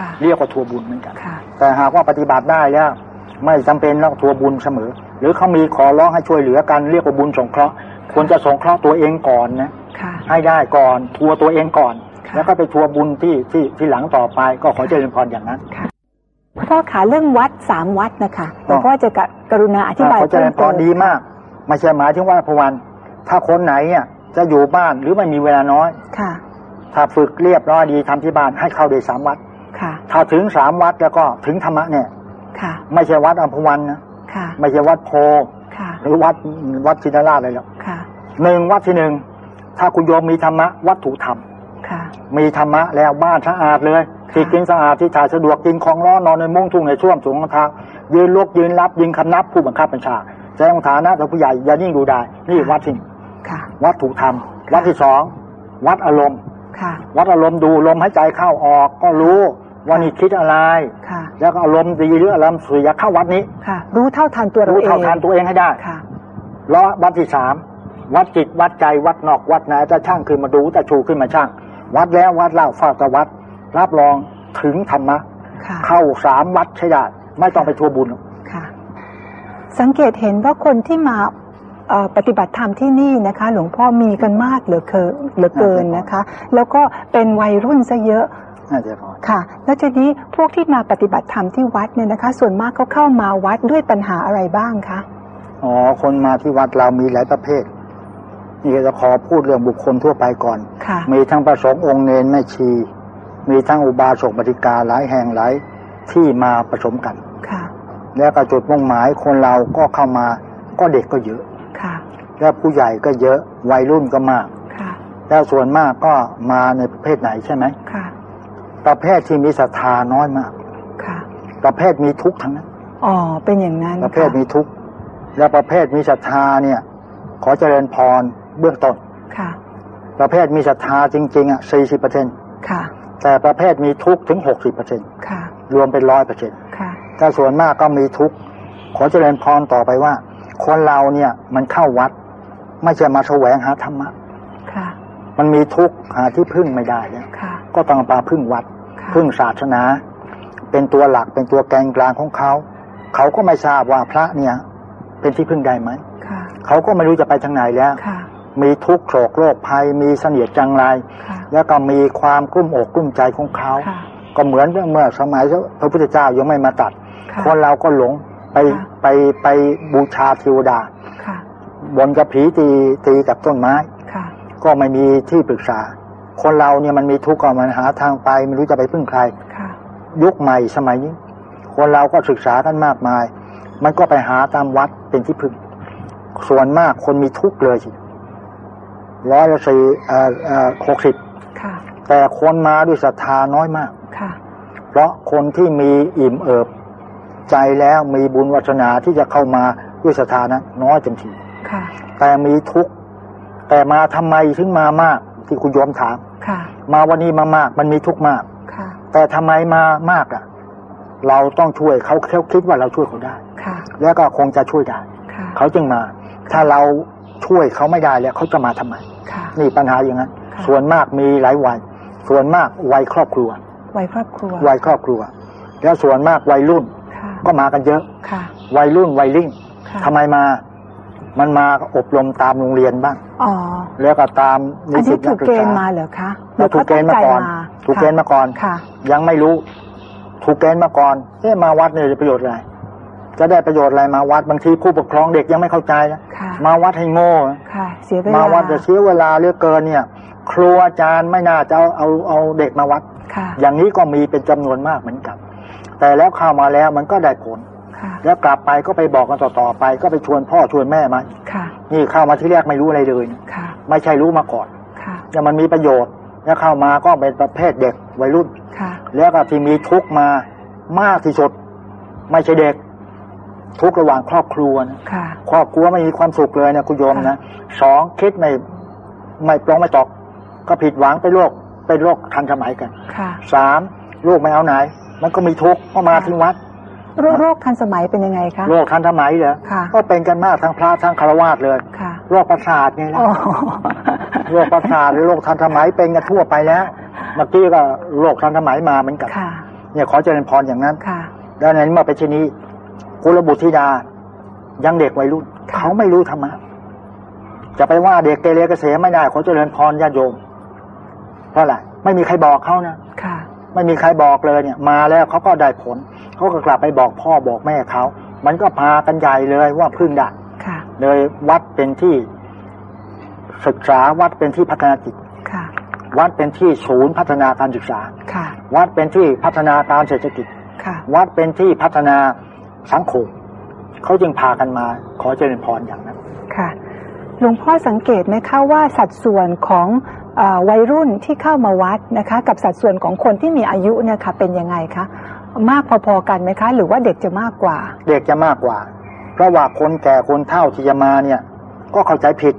ค่ะเรียกว่าทัวร์บุญเหมือนกันค่ะแต่หากว่าปฏิบัติได้แล้วไม่จำเป็นต้องทัวร์บุญเสมอ หรือเขามีขอร้องให้ช่วยเหลือกันเรียกว่าบุญสงเคราะห์ควรจะสงเคราะห์ตัวเองก่อนนะค่ะให้ได้ก่อนทัวร์ตัวเองก่อนค่ะแล้วก็ไปทัวร์บุญที่ที่ที่หลังต่อไปก็ขอเจริญพรอย่างนั้นพ่อขาเรื่องวัดสามวัดนะคะหลวงพ่อจะกะกรุณาอธิบายขอเจริญพรดีมากไม่ใช่หมายถึงว่าพวัน ถ้าคนไหนเนี่ยจะอยู่บ้านหรือไม่มีเวลาน้อยค่ะ ถ้าฝึกเรียบร้อยดีทำที่บ้านให้เข้าเดยสามวัดค่ะ ถ้าถึงสามวัดแล้วก็ถึงธรรมะเนี่ยค่ะไม่ใช่วัดอัมพวันนะค่ะไม่ใช่วัดโพค่ะหรือวัดวัดชินราชอะไรหรอกค่ะหนึ่งวัดที่หนึ่งถ้าคุณโยมมีธรรมะวัตถุธรรมค่ะมีธรรมะแล้วบ้านสะอาดเลยที่กินสะอาดที่ถ่ายสะดวกกินของร้อนนอนในมุ้งทุ่งในช่วมสูงทางยืนลุกยืนรับยิงคำนับผู้บังคับบัญชาแสดงฐานะต่อผู้ใหญ่อย่านิ่งดูได้ นี่วัดที่หนึ่งค่ะวัตถุธรรมวัดที่สองวัดอารมณ์ค่ะวัดอารมณ์ดูลมหายใจเข้าออกก็รู้ ว่านี่คิดอะไรค่ะแล้วก็อารมณ์ดีหรืออารมณ์เสียเข้าวัดนี้ค่ะ รู้เท่าทันตัวเรารู้เองเท่าทันตัวเองให้ได้ค่ะแล้ววัดที่สามวัดจิตวัดใจวัดนอกวัดไหนจะช่างขึ้นมาดูแต่ชูขึ้นมาช่าง วัดแล้ววัดเล่าฟาดวัด รับรองถึงธรรมะค่ะเข้าสามวัดใช้ได้ไม่ต้องไปทัวร์บุญหรอกค่ะ สังเกตเห็นว่าคนที่มาเอ่อปฏิบัติธรรมที่นี่นะคะ หลวงพ่อมีกันมากเหลือเกินเหลือเกินนะคะ แล้วก็เป็นวัยรุ่นซะเยอะ น่าจะพอค่ะ แล้วทีนี้พวกที่มาปฏิบัติธรรมที่วัดเนี่ยนะคะ ส่วนมากเขาเข้ามาวัดด้วยปัญหาอะไรบ้างคะอ๋อคนมาที่วัดเรามีหลายประเภท นี่จะขอพูดเรื่องบุคคลทั่วไปก่อนค่ะมีทั้งประสงค์องค์เนนแม่ชี มีทั้งอุบาสกบริกาหลายแห่งหลายที่มาผสมกันค่ะ แล้วก็จุดมุ่งหมายคนเราก็เข้ามาก็เด็กก็เยอะค่ะ แล้วผู้ใหญ่ก็เยอะวัยรุ่นก็มากค่ะ แล้วส่วนมากก็มาในประเภทไหนใช่ไหมค่ะ ประเภทที่มีศรัทธาน้อยมาก ค่ะ ประเภทมีทุกข์ทั้งนั้น อ๋อ เป็นอย่างนั้น ประเภทมีทุกข์ แล้วประเภทมีศรัทธาเนี่ย ขอเจริญพรเบื้องต้น ค่ะ ประเภทมีศรัทธาจริง ๆ อะสี่สิบเปอร์เซ็นค่ะ แต่ประเภทมีทุกข์ถึงหกสิบเปอร์เซ็นค่ะ รวมเป็นร้อยเปอร์เซ็นค่ะ แต่ส่วนมากก็มีทุกข์ ขอเจริญพรต่อไปว่า คนเราเนี่ยมันเข้าวัด ไม่ใช่มาแสวงหาธรรมะ ค่ะ มันมีทุกข์หาที่พึ่งไม่ได้เนี่ยค่ะก็ต้องมาพึ่งวัดค่ะ พึ่งศาสนา เป็นตัวหลักเป็นตัวแกนกลางของเขา เขาก็ไม่ทราบว่าพระเนี่ย เป็นที่พึ่งได้ไหมค่ะเขาก็ไม่รู้จะไปทางไหนแล้วค่ะมีทุกข์โศกโรคภัยมีเสนียดจังไรค่ะแล้วก็มีความกลุ้มอกกลุ้มใจของเขาค่ะก็เหมือนเมื่อสมัยพระพุทธเจ้ายังไม่มาตัดค่ะคนเราก็หลงไปค่ะไปไปบูชาเทวดาค่ะบนกับผีตีตีกับต้นไม้ค่ะก็ไม่มีที่ปรึกษา คนเราเนี่ยมันมีทุกข์ก็มันหาทางไปไม่รู้จะไปพึ่งใครค่ะยุคใหม่สมัยนี้ คนเราก็ศึกษากันมากมาย มันก็ไปหาตามวัดเป็นที่พึ่ง ส่วนมากคนมีทุกข์เลยสิร้อยละสี่เอ่อเอ่อหกสิบค่ะแต่คนมาด้วยศรัทธาน้อยมากค่ะเพราะคนที่มีอิ่มเอิบ ใจแล้วมีบุญวัฒนาที่จะเข้ามาด้วยศรัทธานั้นน้อยเต็มทีค่ะแต่มีทุกข์แต่มาทำไมถึงมามาก ที่คุณโยมถามค่ะมาวันนี้มามาก มันมีทุกข์มากค่ะแต่ทำไมมามากอะ เราต้องช่วยเขาเขาคิดว่าเราช่วยเขาได้ค่ะแล้วก็คงจะช่วยได้ค่ะเขาจึงมา ถ้าเราช่วยเขาไม่ได้แล้วเขาจะมาทำไมค่ะนี่ปัญหาอย่างนั้นค่ะส่วนมากมีหลายวัยส่วนมากวัยครอบครัววัยครอบครัววัยครอบครัว แล้วส่วนมากวัยรุ่นค่ะก็มากันเยอะค่ะวัยรุ่นวัยริ่งค่ะทำไมมา มันมาอบรมตามโรงเรียนบ้างอ๋อแล้วก็ตามนิอันสินี้ตนัถูกกศึเกกณฑ์ษามาเหรอคะเราถูกเกณฑ์มาก่อนถูกเกณฑ์มาก่อนค่ะ ยังไม่รู้ ถูกเกณฑ์มาก่อนเอ๊ะมาวัดเนี่ยจะประโยชน์อะไรจะได้ประโยชน์อะไรมาวัดบางทีผู้ปกครองเด็กยังไม่เข้าใจนะค่ะมาวัดให้โง่ค่ะเสียเวลามาวัดจะเสียเวลาเหลือเกินเนี่ย ครูอาจารย์ไม่น่าจะเอาเอาเอาเด็กมาวัดค่ะอย่างนี้ก็มีเป็นจำนวนมากเหมือนกัน แต่แล้วเข้ามาแล้วมันก็ได้ผลค่ะ แล้วกลับไปก็ไปบอกกันต่อๆไป ก็ไปชวนพ่อชวนแม่มาค่ะนี่เข้ามาที่แรกไม่รู้อะไรเลยค่ะไม่ใช่รู้มาก่อนค่ะแต่มันมีประโยชน์แล้วเข้ามาก็เป็นประเภทเด็กวัยรุ่นค่ะแล้วก็ที่มีทุกข์มามากที่สุด ไม่ใช่เด็ก ทุกข์ระหว่างครอบครัวนะค่ะครอบครัวไม่มีความสุขเลยนะคุณโยมนะสองคิดไม่ไม่ปรองไม่ตอกก็ผิดหวังไปนโรคเป็นโรคทันสมัยกันค่ะสามลูกไม่เอาไหน มันก็มีทุกข์ก็มาที่วัด โรคโรคทันสมัยเป็นยังไงคะโรคทันสมัยเหรอค่ะก็เป็นกันมากทั้งพระทั้งคารวาสเลยค่ะโรคประสาทไงล่ะอ๋อโรคประสาทหรือโรคทันสมัยเป็นกันทั่วไปแล้วเมื่อกี้ก็โรคทันสมัยมาเหมือนกันค่ะเนี่ยขอเจริญพรอย่างนั้นค่ะดังนั้นเมื่อเป็นเช่นนี้กุลบุตรธิดายังเด็กวัยรุ่นค่ะเขาไม่รู้ธรรมะจะไปว่าเด็กเกเรเกษมไม่ได้ขอเจริญพรญาติโยม เพราะอะไรไม่มีใครบอกเขานะค่ะ ไม่มีใครบอกเลยเนี่ย มาแล้วเขาก็ได้ผล เขาก็กลับไปบอกพ่อบอกแม่เขา มันก็พากันใหญ่เลยว่าพึ่งได้ค่ะเลยวัดเป็นที่ศึกษาวัดเป็นที่พัฒนาจิตค่ะวัดเป็นที่ศูนย์พัฒนาการศึกษาค่ะวัดเป็นที่พัฒนาการเศรษฐกิจค่ะวัดเป็นที่พัฒนาสังคมเขาจึงพากันมาขอเจริญพรอย่างนั้นค่ะหลวงพ่อสังเกตไหมคะว่าสัดส่วนของเออวัยรุ่นที่เข้ามาวัดนะคะ กับสัดส่วนของคนที่มีอายุเนี่ยค่ะเป็นยังไงคะ มากพอๆกันไหมคะ หรือว่าเด็กจะมากกว่า เด็กจะมากกว่า เพราะว่าคนแก่คนเฒ่าที่จะมาเนี่ย ก็เข้าใจผิด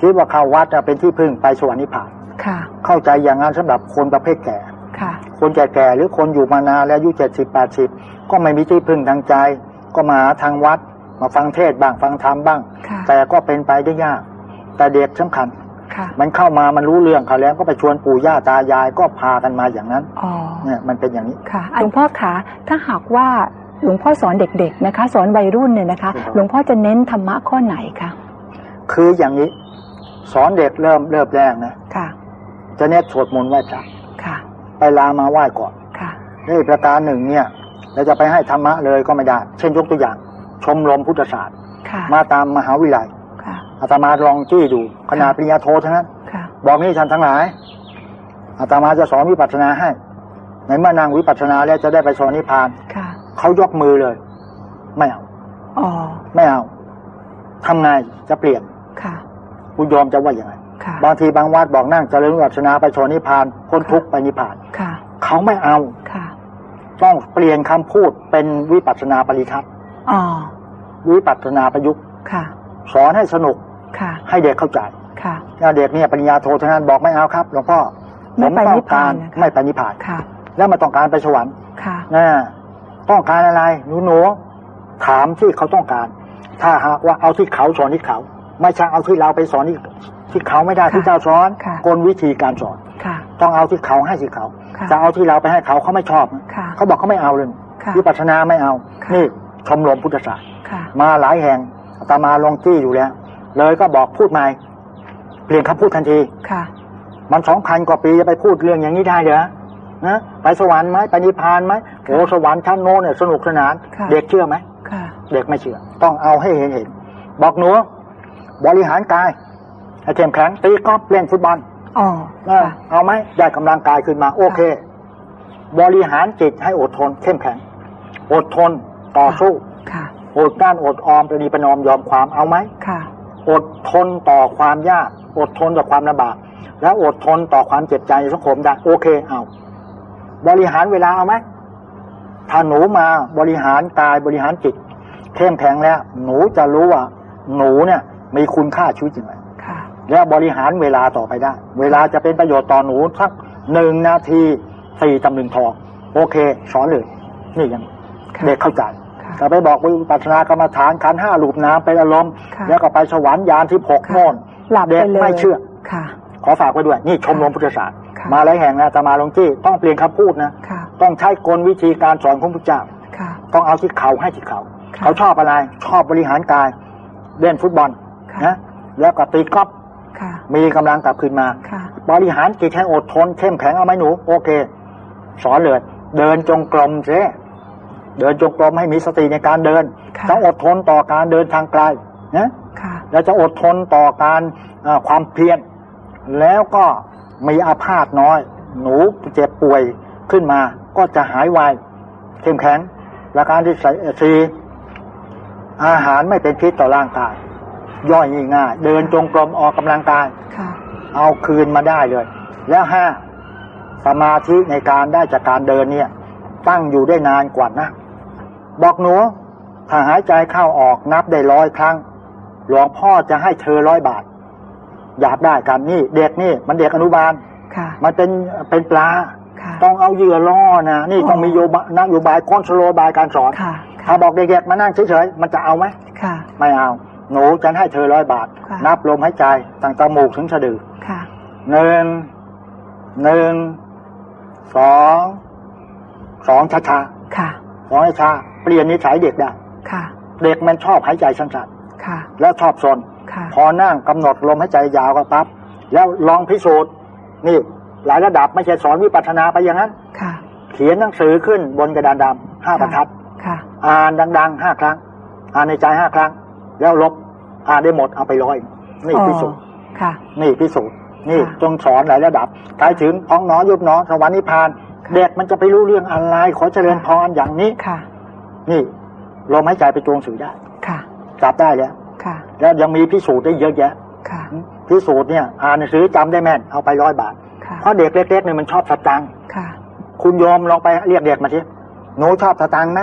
คิดว่าเข้าวัดน่ะเป็นที่พึ่งไปสวรรค์นิพพานค่ะเข้าใจอย่างนั้นสำหรับคนประเภทแก่ค่ะคนแก่ๆหรือคนอยู่มานานแล้วอายุเจ็ดสิบแปดสิบก็ไม่มีที่พึ่งทางใจ ก็มาหาทางวัด มาฟังเทศน์บ้างฟังธรรมบ้างค่ะแต่ก็เป็นไปได้ยาก แต่เด็กสำคัญค่ะ มันเข้ามามันรู้เรื่องเขาแล้วก็ไปชวนปู่ย่าตายายก็พากันมาอย่างนั้นอ๋อเนี่ยมันเป็นอย่างนี้ค่ะหลวงพ่อคะถ้าหากว่าหลวงพ่อสอนเด็ก ๆ นะคะ สอนวัยรุ่นเนี่ยนะคะครับหลวงพ่อจะเน้นธรรมะข้อไหนคะคืออย่างนี้ สอนเด็กเริ่มเริ่มแรกนะค่ะ จะเน้นสวดมนต์ไหว้พระค่ะ ไปลามาไหว้ก่อนค่ะนี่ประการหนึ่งเนี่ยเราจะไปให้ธรรมะเลยก็ไม่ได้ เช่นยกตัวอย่าง ชมรมพุทธศาสตร์ค่ะมาตามมหาวิทยาลัยค่ะ อาตมาลองจี้ดูขนาดปริญญาโททั้งนั้นค่ะบอกนี่ท่านทั้งหลายอาตมาจะสอนวิปัสสนาให้ในเมื่อนางวิปัสสนาแล้วจะได้ไปสอนนิพพานค่ะเขายกมือเลย ไม่เอาอ๋อไม่เอาทำไงจะเปลี่ยนค่ะคุณโยมจะว่าอย่างไรค่ะบางทีบางวัดบอกนั่งเจริญวิปัสสนาไปสอนนิพพานพ้นทุกข์ไปนิพพานค่ะเขาไม่เอาค่ะต้องเปลี่ยนคำพูดเป็นวิปัสสนาปริทัศน์อ๋อวิปัสสนาประยุกต์ค่ะสอนให้สนุกค่ะ ให้เด็กเข้าใจค่ะถ้าเด็กเนี่ยปริญญาโททั้งนั้นบอกไม่เอาครับหลวงพ่อผไม่มไปต้อนิงพพากานรนะคะไม่ไปนิพพานค่ะแล้วไมาต้องการไปสวรรค์ค่ะนะต้องการอะไรหนูหนูถามที่เขาต้องการ ถ้าหากว่าเอาที่เขาสอนที่เขา ไม่ใช่เอาที่เราไปสอนที่ที่เขาไม่ได้ค่ะที่เจ้าสอนค่ะกลวิธีการสอนค่ะต้องเอาที่เขาให้ที่เขาค่ะจะเอาที่เราไปให้เขาเขาไม่ชอบนะค่ะเขาบอกเขาไม่เอาเลยค่ะวิปัสสนาไม่เอาค่ะนี่ชมรมพุทธศาสตร์ค่ะมาหลายแห่งอาตมาลงจี้อยู่แล้ว เลยก็บอกพูดใหม่เปลี่ยนคำพูดทันทีค่ะ มันสองพันกว่าปีจะไปพูดเรื่องอย่างนี้ได้เหรอนะไปสวรรค์ไหมไปนิพพานไหมโอ้สวรรค์ชั้นโน้นเนี่ยสนุกสนานค่ะเด็กเชื่อไหมค่ะเด็กไม่เชื่อ ต้องเอาให้เห็นเห็นบอกหนูบริหารกายให้เข้มแข็งตีกอล์ฟเล่นฟุตบอลอ๋อเออค่ะเอาไหมได้กำลังกายขึ้นมา โอเค บริหารจิตให้อดทน เข้มแข็ง อดทนต่อสู้ค่ะอดกลั้นอดออมประนีประนอมยอมความเอาไหมค่ะ อดทนต่อความยาก อดทนต่อความลำบาก แล้วอดทนต่อความเจ็บใจในสังคมได้โอเคเอาบริหารเวลาเอาไหมถ้าหนูมาบริหารกายบริหารจิตเข้มแข็งแล้ว หนูจะรู้ว่า หนูเนี่ย มีคุณค่าชีวิตจริงไหมค่ะแล้วบริหารเวลาต่อไปได้ เวลาจะเป็นประโยชน์ต่อหนูสักหนึ่งนาทีสี่ตำลึงทอง โอเค สอนเลย นี่ยังค่ะเด็กเข้าใจค่ะ แต่ไปบอกวิปัสสนากรรมฐานขันธ์ห้าลูปน้ำเป็นอารมณ์ค่ะแล้วก็ไปสวรรค์ยานที่หกค่ะโน่นหลับเด็ไปกเลยไม่เชื่อค่ะ ขอฝากไว้ด้วย นี่ชมรมพุทธศาสตร์ค่ะมาหลายแห่งนะแต่มาลงจี้ต้องเปลี่ยนคำพูดนะค่ะต้องใช้กลวิธีการสอนของพระเจ้าค่ะต้องเอาที่เขาให้ที่เขาค่ะเขาชอบอะไร ชอบบริหารกายเล่นฟุตบอลค่ะนะแล้วก็ตีกอล์ฟค่ะมีกำลังกลับคืนมาค่ะบริหารจิตให้อดทนเข้มแข็งเอาไหมหนู โอเค สอนเลย เดินจงกรมเส เดินจงกรมให้มีสติในการเดินค่ะต้องอดทนต่อการเดินทางไกลนะค่ะแล้วจะอดทนต่อการเอ่อความเพียรแล้วก็มีอาพาธน้อย หนูเจ็บป่วยขึ้นมาก็จะหายไวเข้มแข็งและการที่สี่อาหารไม่เป็นพิษต่อร่างกาย ย่อยง่ายๆเดินจงกรมออกกำลังกายค่ะเอาคืนมาได้เลย แล้วห้าสมาธิในการได้จากการเดินเนี่ย ตั้งอยู่ได้นานกว่านะ บอกหนู ถ้าหายใจเข้าออกนับได้ร้อยครั้ง หลวงพ่อจะให้เธอร้อยบาท อยากได้กันนี่ เด็กนี่ มันเด็กอนุบาลค่ะมันเป็นเป็นปลาค่ะต้องเอาเหยื่อล่อนะ นี่อ๋อต้องมีโยบายนโยบายคอนโทรลบายการสอนค่ะถ้าบอกเด็กๆมานั่งเฉยๆมันจะเอาไหมค่ะไม่เอา หนูจะให้เธอร้อยบาทค่ะนับลมหายใจตั้งแต่มูกถึงสะดือค่ะหนึ่งหนึ่งสองสองช้าค่ะๆสองช้าๆ เปลี่ยนนิสัยเด็กได้ค่ะ เด็กมันชอบหายใจสั้นค่ะๆแล้วชอบซนค่ะพอนั่งกำหนดลมหายใจยาวก็ปั๊บแล้วลองพิสูจน์นี่หลายระดับไม่ใช่สอนวิปัสสนาไปอย่างนั้นค่ะ เขียนหนังสือขึ้นบนกระดานดำห้าบรรทัดค่ะอ่านดังๆห้าครั้ง อ่านในใจห้าครั้ง แล้วลบอ่านได้หมดเอาไปร้อย นี่พิสูจน์ค่ะนี่พิสูจน์นี่ค่ะจงสอนหลายระดับไปถึงพ้องหน้อยุบหน้อสวรรค์นิพพานเด็กมันจะไปรู้เรื่องอะไรขอเจริญพรอย่างนี้ค่ะ นี่ลมหายใจไปจวงสื่อได้ ค่ะ จับได้แล้วค่ะ แล้วยังมีพิสูจน์ได้เยอะแยะ ค่ะ พิสูจน์เนี่ย อ่านหนังสือจำได้แม่นเอาไปร้อยบาทค่ะเพราะเด็กเล็กๆเนี่ยมันชอบสตังค์ค่ะ คุณโยมลองไปเรียกเด็กมาทีหนูชอบสตังค์ไหม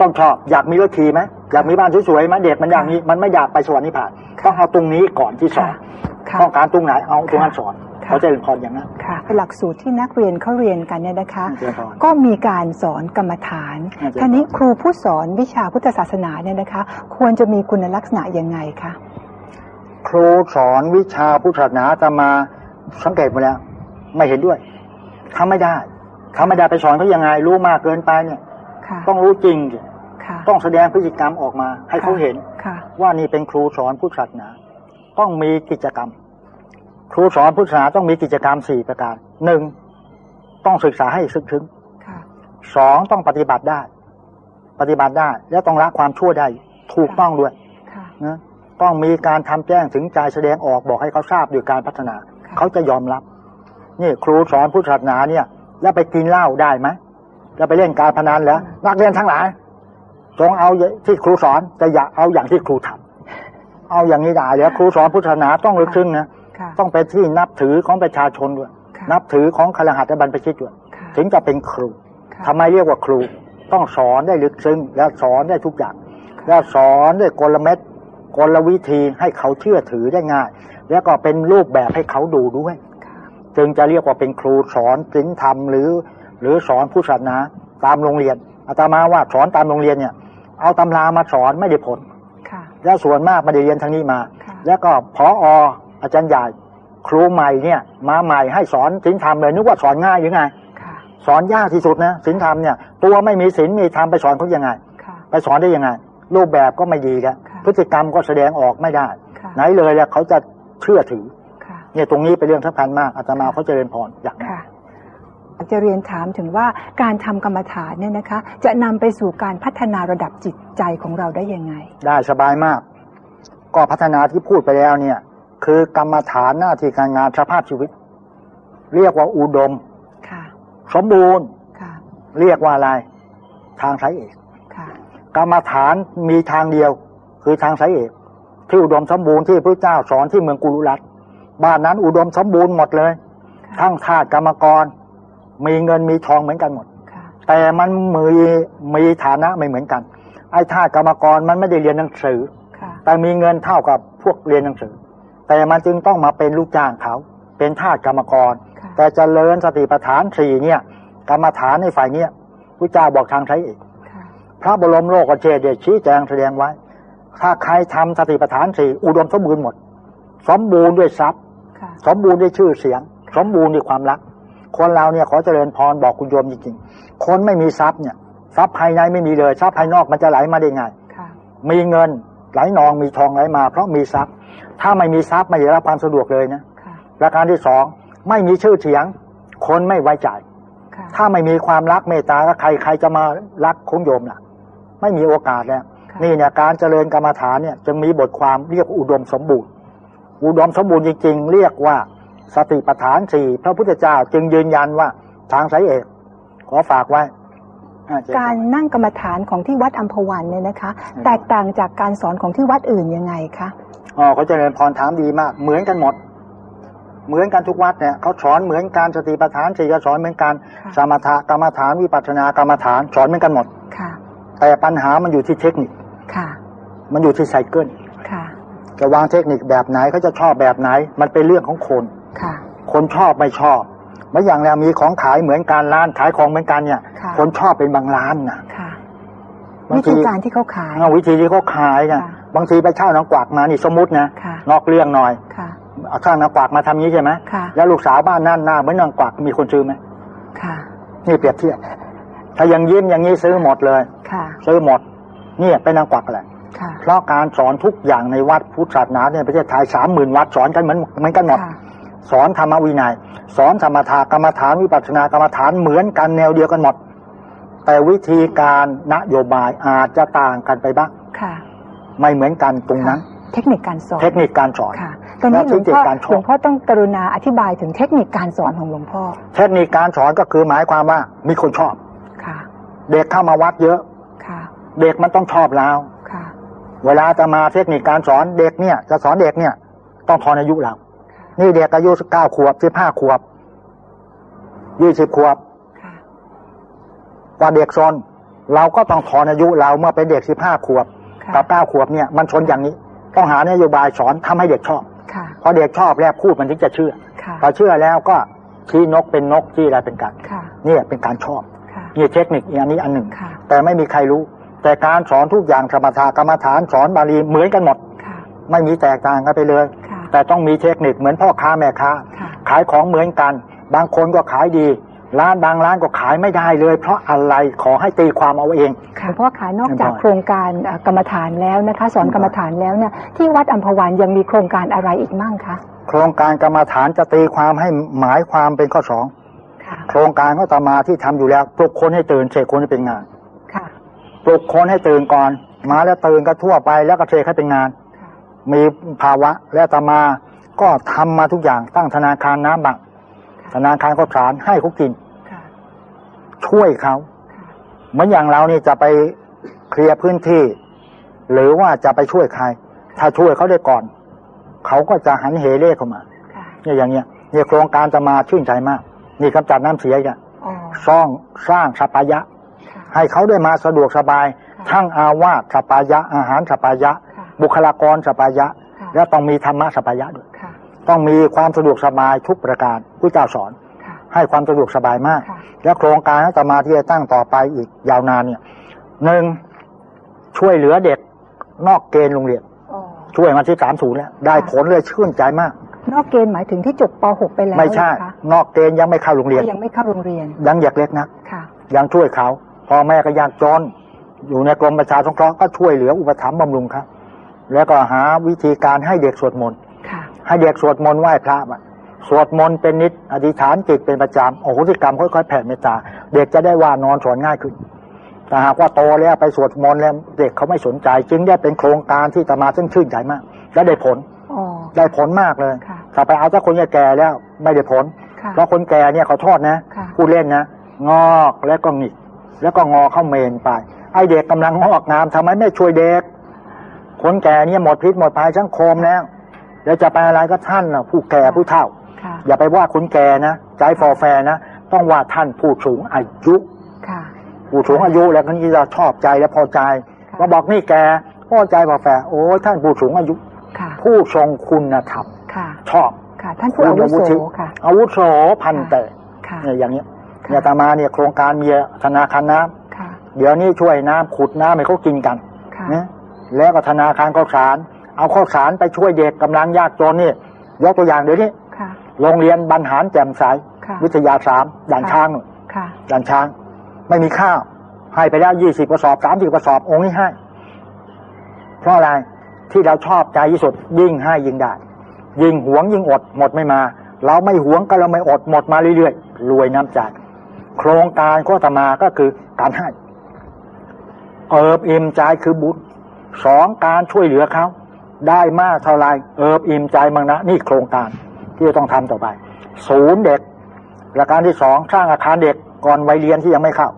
ต้องชอบอยากมีรถขี่ไหมอยากมีบ้านสวยๆไหมเด็กมันอย่างนี้มันไม่อยากไปสวรรค์นิพพานต้องเอาตรงนี้ก่อนที่สอนค่ะต้องการตรงไหนเอาตรงนั้นสอนค่ะ เขาจะเรียนพรอย่างนั้นค่ะ หลักสูตรที่นักเรียนเขาเรียนกันเนี่ยนะคะเจริญพรก็มีการสอนกรรมฐานอ่าเจริญพรท่านี้ครูผู้สอนวิชาพุทธศาสนาเนี่ยนะคะ ควรจะมีคุณลักษณะยังไงคะครูสอนวิชาพุทธศาสนาจะมาสังเกตมาแล้ว ไม่เห็นด้วยทำไม่ได้ทำไม่ได้ไปสอนเขายังไง รู้มากเกินไปเนี่ยค่ะต้องรู้จริงสิค่ะต้องแสดงพฤติกรรมออกมา ให้เขาเห็นค่ะว่านี่เป็นครูสอนพุทธศาสนา ต้องมีกิจกรรม ครูสอนพุทธศาสนาต้องมีกิจกรรมสี่ประการหนึ่งต้องศึกษาให้ซึ้งถึงค่ะสองต้องปฏิบัติได้ ปฏิบัติได้ แล้วต้องละความชั่วได้ถูกต้องด้วยค่ะนะต้องมีการทำแจ้งถึงใจแสดงออกบอกให้เขาทราบด้วยการพัฒนาค่ะเขาจะยอมรับ นี่ครูสอนพุทธศาสนาเนี่ย แล้วไปกินเหล้าได้ไหมแล้วไปเล่นการพนันแล้วนักเรียนทั้งหลายจงเอาที่ครูสอนแต่อย่าเอาอย่างที่ครูทำเอาอย่างนี้ได้แล้วครูสอนพุทธศาสนาต้องลึกซึ้งนะค่ะ ต้องเป็นที่นับถือของประชาชนด้วยค่ะนับถือของคารหัสถ์และบรรพชิตด้วยค่ะถึงจะเป็นครูค่ะทำไมเรียกว่าครู ต้องสอนได้ลึกซึ้งและสอนได้ทุกอย่าง แล้วสอนด้วยกลเม็ดกลวิธีให้เขาเชื่อถือได้ง่าย แล้วก็เป็นรูปแบบให้เขาดูด้วยค่ะจึงจะเรียกว่าเป็นครูสอนศีลธรรมหรือ หรือสอนผู้ศาสนาตามโรงเรียนอาตมาว่าสอนตามโรงเรียนเนี่ย เอาตำรามาสอนไม่ได้ผลค่ะแล้วส่วนมากไม่ได้เรียนทางนี้มาค่ะแล้วก็พออาจารย์ใหญ่ครูใหม่เนี่ย มาใหม่ให้สอนศีลธรรมเลยนึกว่าสอนง่ายหรือไงค่ะสอนยากที่สุดนะศีลธรรมเนี่ย ตัวไม่มีศีลมีธรรมไปสอนเขายังไงค่ะไปสอนได้ยังไง รูปแบบก็ไม่ดีแล้วค่ะพฤติกรรมก็แสดงออกไม่ได้ค่ะไหนเลยแล้วเขาจะเชื่อถือค่ะเนี่ยตรงนี้เป็นเรื่องสำคัญมากอาตมาเขาเจริญพรอย่างนั้นค่ะอยากจะเรียนถามถึงว่าการทำกรรมฐานเนี่ยนะคะ จะนำไปสู่การพัฒนาระดับจิตใจของเราได้ยังไง ได้สบายมาก ก็พัฒนาที่พูดไปแล้วเนี่ย คือกรรมฐานหน้าที่การงานสภาพชีวิต เรียกว่าอุดมค่ะสมบูรณ์ค่ะเรียกว่าอะไร ทางสายเอกค่ะกรรมฐานมีทางเดียว คือทางสายเอกที่อุดมสมบูรณ์ที่พระเจ้าสอนที่เมืองกุลุรัตน์บ้านนั้นอุดมสมบูรณ์หมดเลย ทั้งทาสกรรมกร มีเงินมีทองเหมือนกันหมดค่ะแต่มันมีมีฐานะไม่เหมือนกัน ไอ้ทาสกรรมกรมันไม่ได้เรียนหนังสือค่ะแต่มีเงินเท่ากับพวกเรียนหนังสือ แต่มันจึงต้องมาเป็นลูกจ้างเขา เป็นทาสกรรมกรค่ะแต่เจริญสติปัฏฐานสี่เนี่ยกรรมฐานในฝ่ายเนี้ยพระเจ้าบอกทางใช้เอกค่ะพระบรมโลกเชษฐ์เดชชี้แจงแสดงไว้ ถ้าใครทำสติปัฏฐานสี่อุดมสมบูรณ์หมด สมบูรณ์ด้วยทรัพย์ค่ะสมบูรณ์ด้วยชื่อเสียง สมบูรณ์ด้วยความรัก คนเราเนี่ยขอเจริญพรบอกคุณโยมจริงๆ คนไม่มีทรัพย์เนี่ยทรัพย์ภายในไม่มีเลยทรัพย์ภายนอกมันจะไหลมาได้ไงค่ะมีเงินไหลนองมีทองไหลมา เพราะมีทรัพย์ ถ้าไม่มีทรัพย์ไม่ได้รับความสะดวกเลยนะค่ะประการที่สองไม่มีชื่อเสียง คนไม่ไว้ใจค่ะถ้าไม่มีความรักเมตตาก็ใครใครจะมารักของโยมล่ะ ไม่มีโอกาสแล้วค่ะนี่เนี่ยการเจริญกรรมฐานเนี่ยจึงมีบทความเรียกอุดมสมบูรณ์ อุดมสมบูรณ์จริง ๆ เรียกว่าสติปัฏฐานสี่พระพุทธเจ้าจึงยืนยันว่าทางสายเอกขอฝากไว้อ่เจการนั่งกรรมฐานของที่วัดอัมพวันเนี่ยนะคะอืมแตกต่างจากการสอนของที่วัดอื่นยังไงคะ อ๋อเขาเจริญพรถามดีมาก เหมือนกันหมด เหมือนกันทุกวัดเนี่ยเขาสอนเหมือนการสติปัฏฐานสี่ก็สอนเหมือนกันค่ะสมถกรรมฐานวิปัสสนากรรมฐานสอนเหมือนกันหมดค่ะ แต่ปัญหามันอยู่ที่เทคนิคค่ะ มันอยู่ที่ไซเคิลค่ะจะวางเทคนิคแบบไหนเขาจะชอบแบบไหน มันเป็นเรื่องของคนค่ะ คนชอบไม่ชอบเมื่ออย่างแล้วมีของขายเหมือนกันร้านขายของเหมือนกันเนี่ยค่ะคนชอบเป็นบางร้านนะค่ะบาง วิทีธีการที่เขาขายเอาวิธีที่เขาขายนะค่ะบางทีไปเช่านางกวักมานี่สมมตินะค่ะนอกเรื่องหน่อยค่ะเอาช่างนางกวักมาทำนี้ใช่ไหมค่ะแล้วลูกสาวบ้านนั่นหน้าเหมือนนางกวักมีคนซื้อไหมค่ะนี่เปรียบเทียบถ้ายังยิ้มอย่างนี้ซื้อหมดเลยค่ะซื้อหมดเนี่ยเป็นนางกวักแหละค่ะเพราะการสอนทุกอย่างในวัดพุทธศาสนาเนี่ยประเทศไทยสามหมื่นวัดสอนกันเหมือนเหมือนกันหมดค่ะสอนธรรมวินัย สอนสมถกรรมฐานวิปัสสนากรรมฐานเหมือนกันแนวเดียวกันหมด แต่วิธีการนโยบายอาจจะต่างกันไปบ้างค่ะ ไม่เหมือนกันตรงนั้น เทคนิคการสอน เทคนิคการสอนค่ะตอนนี้หลวงพ่อและเทคนิคการสอนหลวงพ่อต้องกรุณาอธิบายถึงเทคนิคการสอนของหลวงพ่อ เทคนิคการสอนก็คือหมายความว่ามีคนชอบค่ะ เด็กเข้ามาวัดเยอะค่ะ เด็กมันต้องชอบเราค่ะ เวลาจะมาเทคนิคการสอนเด็กเนี่ยจะสอนเด็กเนี่ย ต้องทอนอายุเรานี่เด็กอายุเก้าขวบสิบห้าขวบยี่สิบขวบค่ะ กว่าเด็กซนเราก็ต้องทอนอายุเราเมื่อเป็นเด็กสิบห้าขวบค่ะกับเก้าขวบเนี่ยมันชนอย่างนี้ ต้องหานโยบายสอนทำให้เด็กชอบค่ะพอเด็กชอบแล้วพูดมันถึงจะเชื่อค่ะพอเชื่อแล้วก็ชี้นกเป็นนกชี้อะไรเป็นกันค่ะเนี่ยเป็นการชอบค่ะนี่เทคนิคอันนี้อันหนึ่งค่ะแต่ไม่มีใครรู้ แต่การสอนทุกอย่างสมถะกรรมฐานสอนบาลีเหมือนกันหมดค่ะไม่มีแตกต่างกันไปเลยค่ะแต่ต้องมีเทคนิคเหมือนพ่อค้าแม่ค้าค่ะขายของเหมือนกัน บางคนก็ขายดี ร้านบางร้านก็ขายไม่ได้เลย เพราะอะไรขอให้ตีความเอาเองค่ะเพราะขานอกจากเรียบร้อยโครงการเอ่อกรรมฐานแล้วนะคะ สอนกรรมฐานแล้วเนี่ยที่วัดอัมพวันยังมีโครงการอะไรอีกมั่งคะโครงการกรรมฐานจะตีความให้หมายความเป็นข้อสองค่ะโครงการก็ตามมาที่ทำอยู่แล้วปลุกคนให้ตื่นเสกคนให้เป็นงานค่ะปลุกคนให้ตื่นก่อน มาแล้วตื่นก็ทั่วไปแล้วก็เสกให้เป็นงานค่ะมีภาวะและตามมาก็ทำมาทุกอย่างตั้งธนาคารน้ำบัง ธนาคารข้าวสารให้เขากินค่ะช่วยเขาค่ะเหมือนอย่างเรานี่จะไปเคลียร์พื้นที่ หรือว่าจะไปช่วยใคร ถ้าช่วยเขาได้ก่อน เขาก็จะหันเหเล่เข้ามาค่ะเนี่ยอย่างเงี้ยเนี่ยโครงการจะมาชื่นใจมาก นี่กำจัดน้ำเสียอีกอะอ๋อสร้างสร้างสปายะค่ะให้เขาได้มาสะดวกสบายค่ะทั้งอาวาสสปายะ อาหารสปายะค่ะบุคลากรสปายะค่ะและต้องมีธรรมะสปายะด้วยค่ะ ต้องมีความสะดวกสบายทุกประการผู้เจ้าสอนค่ะให้ความสะดวกสบายมากค่ะและโครงการต่อมาที่จะตั้งต่อไปอีกยาวนานเนี่ยหนึ่งช่วยเหลือเด็กนอกเกณฑ์โรงเรียนอ๋อช่วยมาที่สามศูนย์แล้วได้ผลเลยชื่นใจมาก นอกเกณฑ์หมายถึงที่จบป .6 ไปแล้วไม่ใช่เหรอคะนอกเกณฑ์ยังไม่เข้าโรงเรียนก็ยังไม่เข้าโรงเรียน ยังอยากเล็กนักค่ะยังช่วยเขาพ่อแม่ก็ยากจนอยู่ในกรมประชาสงเคราะห์ก็ช่วยเหลืออุปถัมภ์บำรุงครับ แล้วก็หาวิธีการให้เด็กสวดมนต์ค่ะ ให้เด็กสวดมนต์ไหว้พระอะสวดมนต์เป็นนิดอธิษฐานจิตเป็นประจำโอโหสิกรรมค่อยๆแผ่เมตตา เด็กจะได้ว่านอนสอนง่ายขึ้นแต่หากว่าโตแล้วไปสวดมนต์แล้วเด็กเขาไม่สนใจ จึงได้เป็นโครงการที่ตมาซึ่งชื่นใจมาก และได้ผลอ๋อได้ผลมากเลยค่ะถ้าไปเอาถ้าคนแก่ๆแล้วไม่ได้ผลค่ะเพราะคนแก่เนี่ยเขาโทษนะค่ะพูดเล่นนะงอกแล้วก็หงิกแล้วก็งอเข้าเมนไป ไอเด็กกำลังงอกงามทำไมไม่ช่วยเด็ก คนแก่เนี่ยหมดพิษหมดภัยสังคมแล้ว แล้วจะไปอะไรก็ท่านน่ะผู้แก่ผู้เฒ่าค่ะอย่าไปว่าคนแก่นะใจฟอแฟร์นะ ต้องว่าท่านผู้สูงอายุค่ะผู้สูงอายุแล้วก็นี่จะชอบใจและพอใจค่ะก็บอกนี่แกพอใจพอแฟร์โอ้ยท่านผู้สูงอายุค่ะผู้ทรงคุณธรรมค่ะชอบค่ะท่านผู้อาวุโสค่ะอาวุโสพันเตะค่ะเนี่ยอย่างเนี้ยค่ะเนี่ยตามมาเนี่ยโครงการมีธนาคารน้ำค่ะเดี๋ยวนี้ช่วยน้ำขุดน้ำให้เขากินกันค่ะนะแล้วก็ธนาคารข้าวสาร เอาข้าวสารไปช่วยเด็กกำลังยากจนนี่ยกตัวอย่างเดี๋ยวนี้ค่ะโรงเรียนบรรหารแจ่มใสค่ะวิทยาสามด่านค่ะช้างนู่นค่ะด่านช้าง ไม่มีข้าว ให้ไปแล้วยี่สิบกระสอบสามสิบกระสอบองค์นี้ให้ เพราะอะไรที่เราชอบใจที่สุดยิ่งให้ยิ่งได้ ยิ่งหวงยิ่งอดหมดไม่มา เราไม่หวงก็เราไม่อดหมดมาเรื่อยๆรวยน้ำใจโครงการโคตมาก็คือการให้เอิบอิ่มใจคือบุญสองการช่วยเหลือเขา ได้มากเท่าไรเอิบอิ่มใจมังนะนี่โครงการที่จะต้องทำต่อไป ศูนย์เด็กประการที่สองสร้างอาคารเด็กก่อนวัยเรียนที่ยังไม่เข้า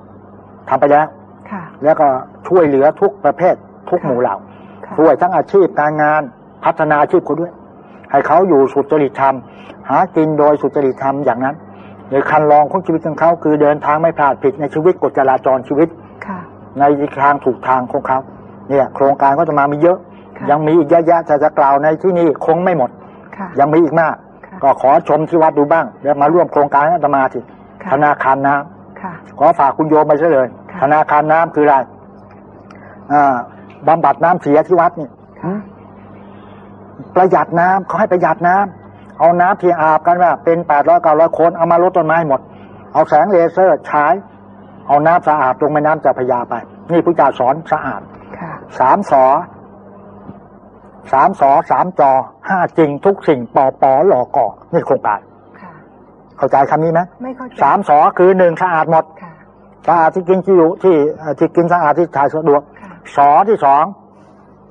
ทำไปแล้วค่ะแล้วก็ช่วยเหลือทุกประเภททุกหมู่เหล่าค่ะช่วยทั้งอาชีพการงานพัฒนาอาชีพเขาด้วย ให้เขาอยู่สุจริตธรรม หากินโดยสุจริตธรรมอย่างนั้นในคันลองของชีวิตของเขา คือเดินทางไม่พลาดผิดในชีวิตกฎจราจรชีวิตค่ะในทางถูกทางของเขา เนี่ย โครงการก็จะมามีเยอะค่ะ ยังมีอีกเยอะแยะแต่จะกล่าวในที่นี่คงไม่หมดค่ะยังมีอีกมากค่ะก็ขอชมที่วัดดูบ้างแล้วมาร่วมโครงการอาตมาสิค่ะธนาคารน้ำค่ะขอฝากคุณโยมไปซะเลยค่ะธนาคารน้ำคืออะไรอ่าบำบัดน้ำเสียที่วัดนี่ค่ะประหยัดน้ำเขาให้ประหยัดน้ำเอาน้ำที่อาบกันว่าเป็นแปดร้อยเก้าร้อยคนเอามาลดต้นไม้หมด เอาแสงเลเซอร์ฉายเอาน้ำสะอาดลงแม่น้ำเจ้าพระยาไป นี่พุทธเจ้าสอนสะอาดค่ะสามสอ สามสอสามจอห้าจริงทุกสิ่งปอปอหลอกก่อนี่โครงการค่ะเข้าใจคำนี้ไหมไม่เข้าใจสามสอคือหนึ่งสะอาดหมดค่ะสะอาดที่กินที่อยู่ที่เอ่อที่กินสะอาดที่ถ่ายสะดวกค่ะสอที่สอง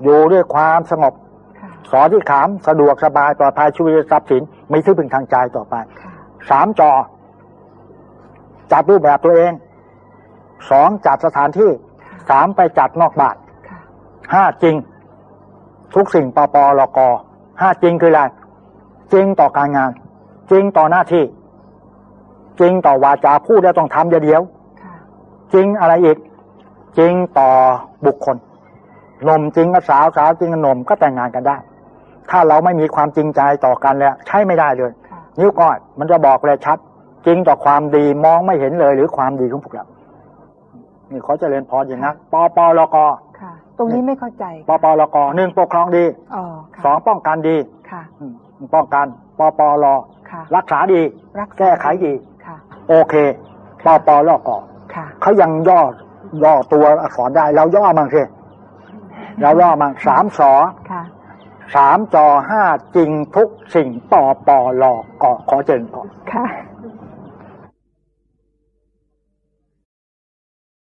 อยู่ด้วยความสงบค่ะสอที่ขามสะดวกสบายปลอดภัยชีวิตทรัพย์สินมีที่พึ่งทางใจต่อไปค่ะสามจอ จัดรูปแบบตัวเองสองจัดสถานที่สามไปจัดนอกบ้านค่ะห้าจริง ทุกสิ่งปปลกห้าจริงคืออะไรจริงต่อการงาน จริงต่อหน้าที่ จริงต่อวาจาพูดแล้วต้องทำอย่าเดียวค่ะจริงอะไรอีก จริงต่อบุคคลหนมจริงกับสาวสาวจริงกับหนมก็แต่งงานกันได้ ถ้าเราไม่มีความจริงใจต่อกันแล้ว ใช้ไม่ได้เลยค่ะนิ้วก้อยมันจะบอกเลยชัด จริงต่อความดีมองไม่เห็นเลยหรือความดีของพวกเรานี่ขอเจริญพรอย่างนั้นปปลกค่ะ ตรงนี้ไม่เข้าใจปปลกหนึ่งปกครองดีอ๋อค่ะสองป้องกันดีค่ะอืมป้องกันปปลค่ะรักษาดีรักษาแก้ไขดีค่ะโอเคปปลกค่ะเขายังย่อย่อตัวอักษรได้ เราย่อมั่งสิเราย่อมั่งสามสอค่ะสามจอห้าจริงทุกสิ่งปปลกขอเจริญพรค่ะ